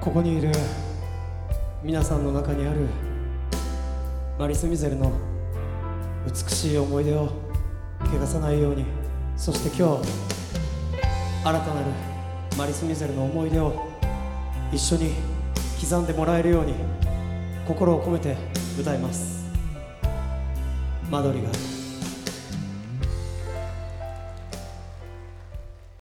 ここにいる皆さんの中にあるマリス・ミゼルの美しい思い出を汚さないように。そして今日新たなるマリス・ミゼルの思い出を一緒に刻んでもらえるように心を込めて歌います。マドリガ